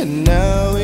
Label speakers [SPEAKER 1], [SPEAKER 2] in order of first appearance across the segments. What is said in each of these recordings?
[SPEAKER 1] And
[SPEAKER 2] now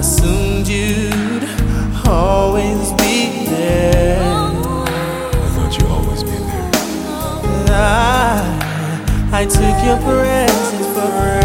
[SPEAKER 3] assumed you'd always be there.
[SPEAKER 2] I thought you'd always be there.
[SPEAKER 3] I, I took your presence for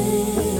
[SPEAKER 1] live.